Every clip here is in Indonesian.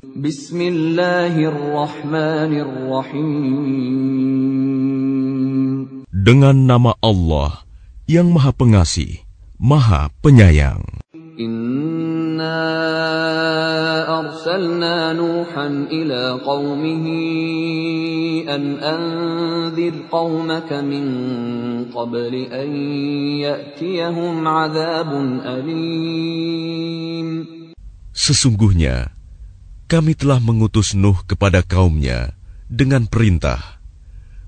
Bismillahirrahmanirrahim. Dengan nama Allah yang Maha Pengasih, Maha Penyayang. Inna arsalna Nuhan ila qawmihi an anzir qawmaka min qabli an ya'tiyahum azabun alim. Sesungguhnya, kami telah mengutus Nuh kepada kaumnya dengan perintah,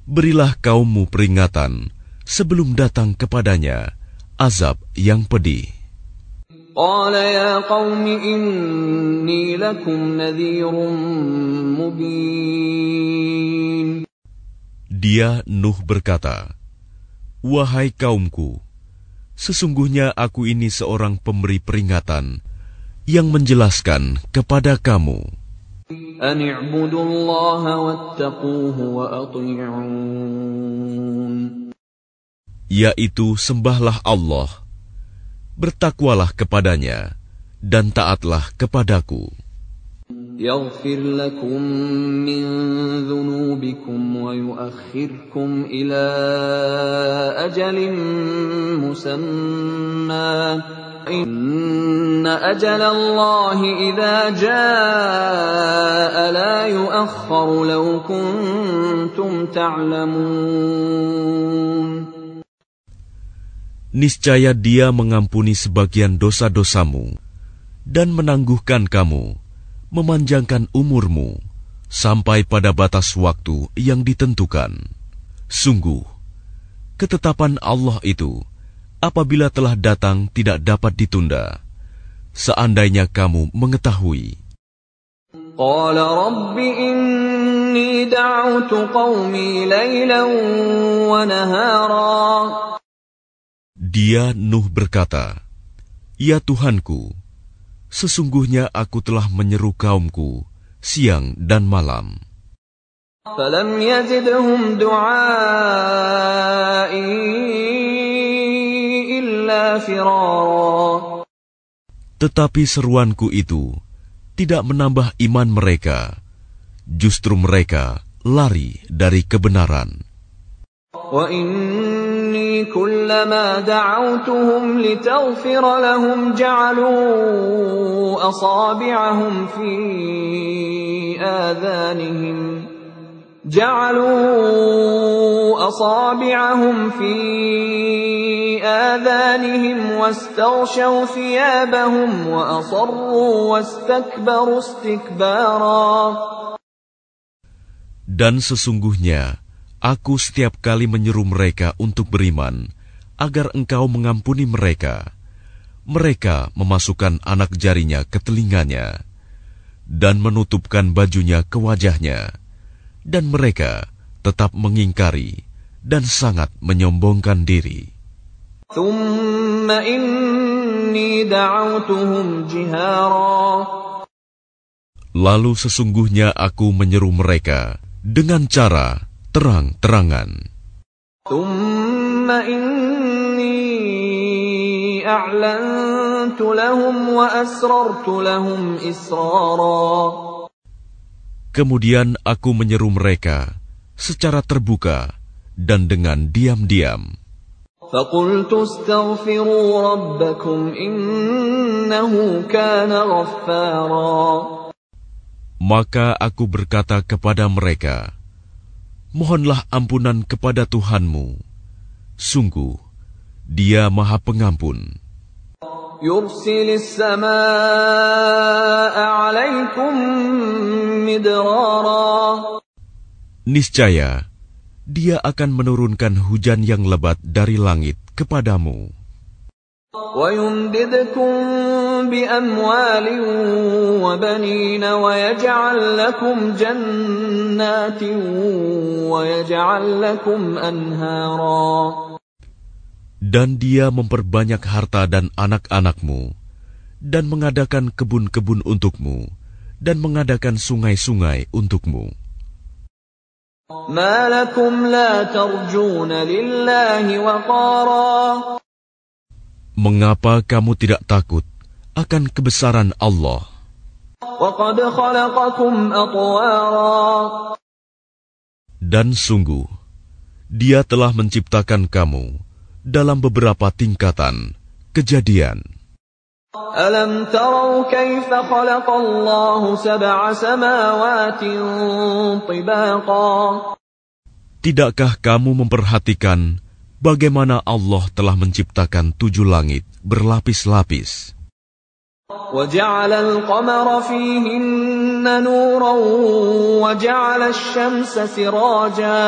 berilah kaummu peringatan sebelum datang kepadanya azab yang pedih. قال يا قوم إني لكم نذير مبين Dia Nuh berkata, Wahai kaumku, sesungguhnya aku ini seorang pemberi peringatan yang menjelaskan kepada kamu. أن اعبدوا الله واتقوه وأطيعون Yaitu sembahlah Allah, bertakwalah kepadanya, dan taatlah kepadaku. يغفر لكم من ذنوبكم ويؤخركم إلى أجل مسمى إن أجل الله إذا جاء لا يؤخر لو كنتم تعلمون Niscaya dia mengampuni sebagian dosa-dosamu dan menangguhkan kamu, memanjangkan umurmu sampai pada batas waktu yang ditentukan. Sungguh, ketetapan Allah itu apabila telah datang tidak dapat ditunda. Seandainya kamu mengetahui, قال رب إني دعوت قومي ليلا ونهارا dia Nuh berkata, "Ya Tuhanku, sesungguhnya aku telah menyeru kaumku siang dan malam." فلم يزدهم دعائي إلا فرارا Tetapi seruanku itu tidak menambah iman mereka, justru mereka lari dari kebenaran. وإني كلما دعوتهم لتغفر لهم جعلوا أصابعهم في آذانهم جعلوا أصابعهم في آذانهم واستغشوا ثيابهم وأصروا واستكبروا استكبارا Dan sesungguhnya aku setiap kali menyeru mereka untuk beriman agar engkau mengampuni mereka. Mereka memasukkan anak jarinya ke telinganya dan menutupkan bajunya ke wajahnya. Dan mereka tetap mengingkari dan sangat menyombongkan diri. ثم إني دعوتهم جهارا Lalu sesungguhnya aku menyeru mereka dengan cara terang-terangan. ثم إني أعلنت لهم وأسررت لهم إسرارا Kemudian aku menyeru mereka secara terbuka dan dengan diam-diam. فقلت استغفروا ربكم إنه كان غفارا Maka aku berkata kepada mereka, Mohonlah ampunan kepada Tuhanmu. Sungguh, dia maha pengampun. يرسل السماء عليكم مدرارا Niscaya, dia akan menurunkan hujan yang lebat dari langit kepadamu. ويمددكم بأموال وبنين ويجعل لكم جنات ويجعل لكم أنهارا Dan dia memperbanyak harta dan anak-anakmu, dan mengadakan kebun-kebun untukmu, dan mengadakan sungai-sungai untukmu. Mengapa kamu tidak takut akan kebesaran Allah? Dan sungguh, Dia telah menciptakan kamu dalam beberapa tingkatan kejadian. ألم تروا كيف خلق الله سبع سماوات طباقا Tidakkah kamu memperhatikan bagaimana Allah telah menciptakan tujuh langit berlapis-lapis? وجعل القمر فيهن نورا وجعل الشمس سراجا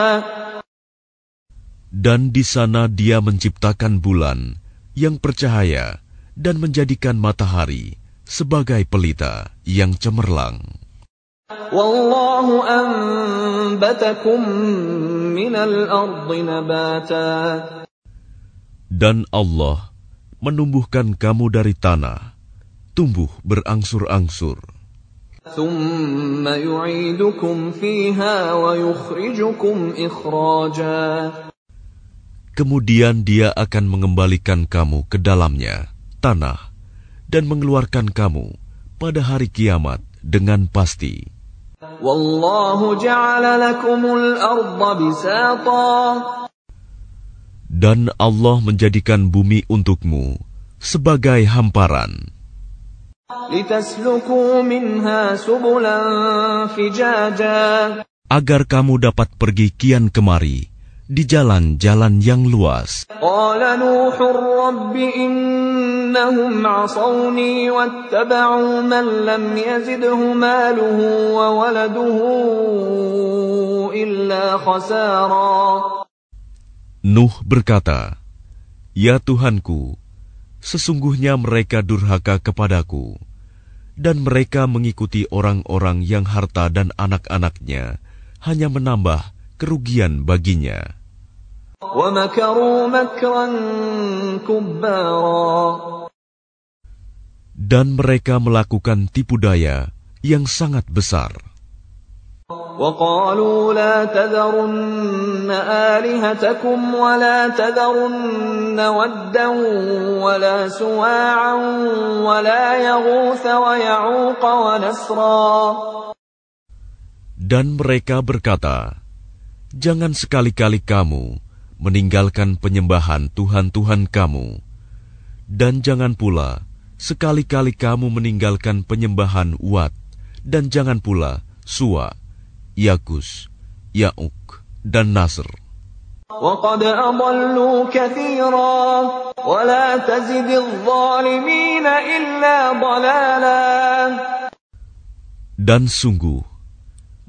Dan di sana dia menciptakan bulan yang bercahaya dan menjadikan matahari sebagai pelita yang cemerlang. والله أنبتكم من الأرض نباتا Dan Allah menumbuhkan kamu dari tanah, tumbuh berangsur-angsur. ثم يعيدكم فيها ويخرجكم إخراجا Kemudian dia akan mengembalikan kamu ke dalamnya, tanah dan mengeluarkan kamu pada hari kiamat dengan pasti. Dan Allah menjadikan bumi untukmu sebagai hamparan. Agar kamu dapat pergi kian kemari di jalan-jalan yang luas. Nuh berkata, Ya Tuhanku, sesungguhnya mereka durhaka kepadaku, dan mereka mengikuti orang-orang yang harta dan anak-anaknya hanya menambah kerugian baginya. ومكروا مكرا كبارا Dan mereka melakukan tipu daya yang sangat besar. وقالوا لا تذرن آلهتكم ولا تذرن ودا ولا سواعا ولا يغوث ويعوق ونسرا Dan mereka berkata, Jangan sekali-kali kamu meninggalkan penyembahan Tuhan-Tuhan kamu, dan jangan pula sekali-kali kamu meninggalkan penyembahan Wat, dan jangan pula Suwa, Yakus, Yauk, dan Nasr. Dan sungguh,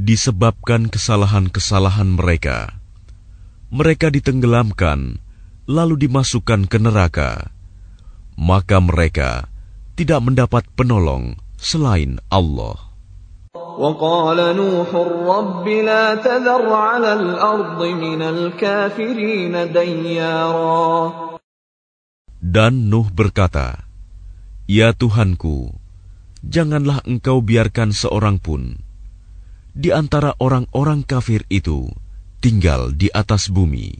Disebabkan kesalahan-kesalahan mereka, mereka ditenggelamkan lalu dimasukkan ke neraka, maka mereka tidak mendapat penolong selain Allah. وقال نوح رب لا تذر على الأرض من الكافرين ديارا Dan Nuh berkata, Ya Tuhanku, janganlah engkau biarkan seorang pun di antara orang-orang kafir itu tinggal di atas bumi.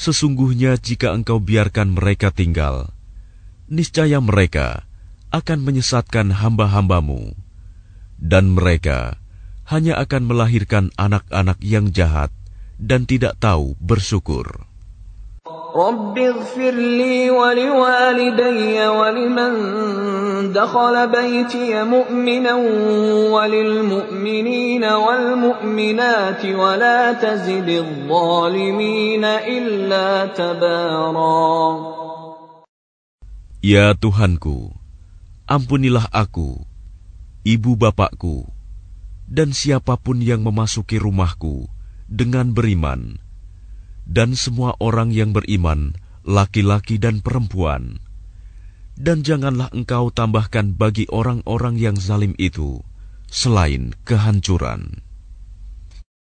Sesungguhnya jika engkau biarkan mereka tinggal, niscaya mereka akan menyesatkan hamba-hambamu. Dan mereka hanya akan melahirkan anak-anak yang jahat dan tidak tahu bersyukur. رب اغفر لي ولوالدي ولمن دخل بيتي مؤمنا وللمؤمنين والمؤمنات ولا تزد الظالمين إلا تبارا Ya Tuhanku, ampunilah aku, ibu bapakku, dan siapa pun yang memasuki rumahku dengan beriman, dan semua orang yang beriman, laki-laki dan perempuan, dan janganlah engkau tambahkan bagi orang-orang yang zalim itu selain kehancuran.